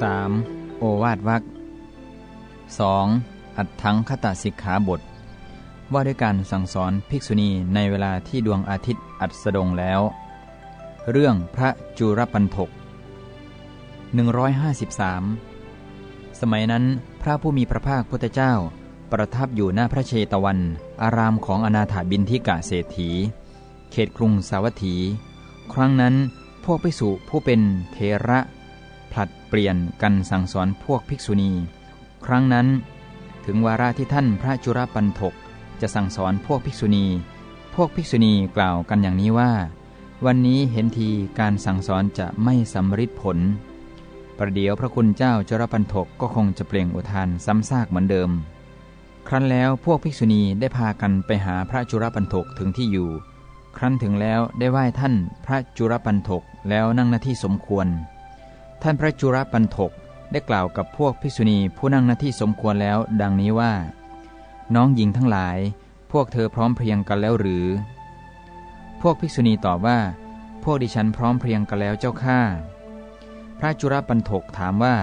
3. โอวาทวัก 2. อัตถังคตสิกขาบท ว่าด้วยการสั่งสอนภิกษุณีในเวลาที่ดวงอาทิตย์อัสดงแล้ว เรื่องพระจุรปันถก 153 สมัยนั้นพระผู้มีพระภาคพุทธเจ้า ประทับอยู่หน้าพระเชตวัน อารามของอนาถาบินทิกะเศรษฐี เขตกรุงสาวัตถี ครั้งนั้นพวกภิกษุผู้เป็นเทระ ผลัดเปลี่ยนกันสั่งสอนพวกภิกษุณี ครั้งนั้น ถึงวาระที่ท่านพระจุรปันถกจะสั่งสอนพวกภิกษุณี พวกภิกษุณีกล่าวกันอย่างนี้ว่า วันนี้เห็นทีการสั่งสอนจะไม่สำฤทธิผล ประเดี๋ยวพระคุณเจ้าจุรปันถกก็คงจะเปล่งอุทานซ้ำซากเหมือนเดิม ครั้นแล้วพวกภิกษุณีได้พากันไปหาพระจุรปันถกถึงที่อยู่ ครั้นถึงแล้วได้ไหว้ท่านพระจุรปันถกแล้วนั่งหน้าที่สมควร ท่านพระจุรปันถกได้กล่าวกับพวกภิกษุณีผู้นั่งหน้าที่สมควรแล้ว ดังนี้ว่า น้องหญิงทั้งหลาย พวกเธอพร้อมเพรียงกันแล้วหรือ พวกภิกษุณีตอบว่า พวกดิฉันพร้อมเพรียงกันแล้วเจ้าข้าพระจุรปันถกถามว่า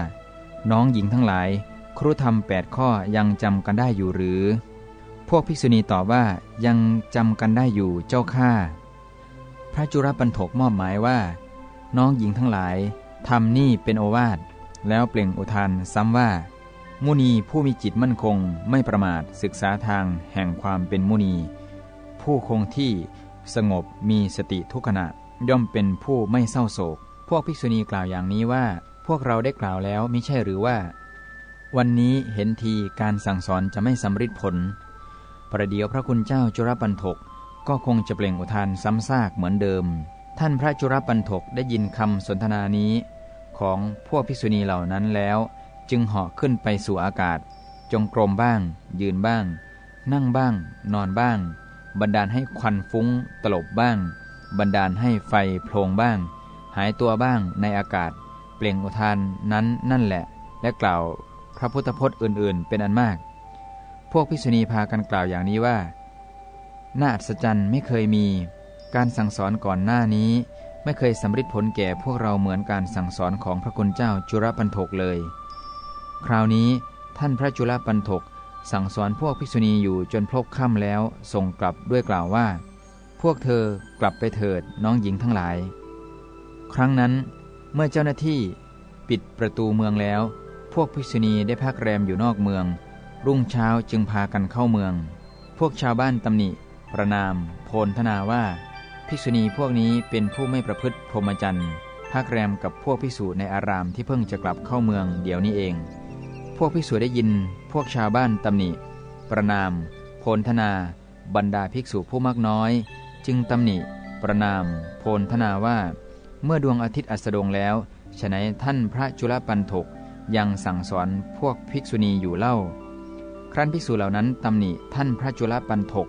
น้องหญิงทั้งหลาย ครุธรรมแปดข้อยังจำกันได้อยู่หรือ พวกภิกษุณีตอบว่ายังจำกันได้อยู่เจ้าข้าพระจุรปันถกมอบหมายว่า น้องหญิงทั้งหลาย ทำนี่เป็นโอวาท แล้วเปล่งอุทานซ้ำว่า มุนีผู้มีจิตมั่นคงไม่ประมาทศึกษาทางแห่งความเป็นมุนี ผู้คงที่สงบมีสติทุกขณะย่อมเป็นผู้ไม่เศร้าโศก พวกภิกษุณีกล่าวอย่างนี้ว่า พวกเราได้กล่าวแล้วไม่ใช่หรือว่า วันนี้เห็นทีการสั่งสอนจะไม่สำฤทธิผล ประเดี๋ยวพระคุณเจ้าจุรปันถกก็คงจะเปล่งอุทานซ้ำซากเหมือนเดิม ท่านพระจุรปันถกได้ยินคำสนทนานี้ของพวกภิกษุณีเหล่านั้นแล้ว จึงเหาะขึ้นไปสู่อากาศ จงกรมบ้าง ยืนบ้าง นั่งบ้าง นอนบ้าง บันดาลให้ควันฟุ้ง ตลบบ้าง บันดาลให้ไฟโพลงบ้าง หายตัวบ้างในอากาศ เปล่งอุทานนั้นนั่นแหละ และกล่าวพระพุทธพจน์อื่นๆ เป็นอันมาก พวกภิกษุณีพากันกล่าวอย่างนี้ว่าน่าอัศจรรย์ไม่เคยมี การสั่งสอนก่อนหน้านี้ไม่เคยสำฤทธิผลแก่พวกเราเหมือนการสั่งสอนของพระคุณเจ้าจุลปันถกเลย คราวนี้ท่านพระจุลปันถกสั่งสอนพวกภิกษุณีอยู่จนพลกค่ำแล้วส่งกลับด้วยกล่าวว่า พวกเธอกลับไปเถิดน้องหญิงทั้งหลาย ครั้งนั้นเมื่อเจ้าหน้าที่ปิดประตูเมืองแล้ว พวกภิกษุณีได้พักแรมอยู่นอกเมือง รุ่งเช้าจึงพากันเข้าเมือง พวกชาวบ้านตำหนิ ประนาม โพลธนาว่า ภิกษุณีพวกนี้เป็นผู้ไม่ประพฤติพรหมจรรย์พักแรมกับพวกภิกษุในอารามที่เพิ่งจะกลับเข้าเมืองเดี๋ยวนี้เอง พวกภิกษุได้ยิน พวกชาวบ้านตำหนิ ประนาม โพลธนา บรรดาภิกษุผู้มากน้อย จึงตำหนิ ประนาม โพลธนาว่า เมื่อดวงอาทิตย์อัสดงแล้วฉนัยท่านพระจุลปันถกยังสั่งสอนพวกภิกษุณีอยู่เล่า ครั้นภิกษุเหล่านั้นตำหนิท่านพระจุลปันถก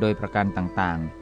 โดยประการต่างๆ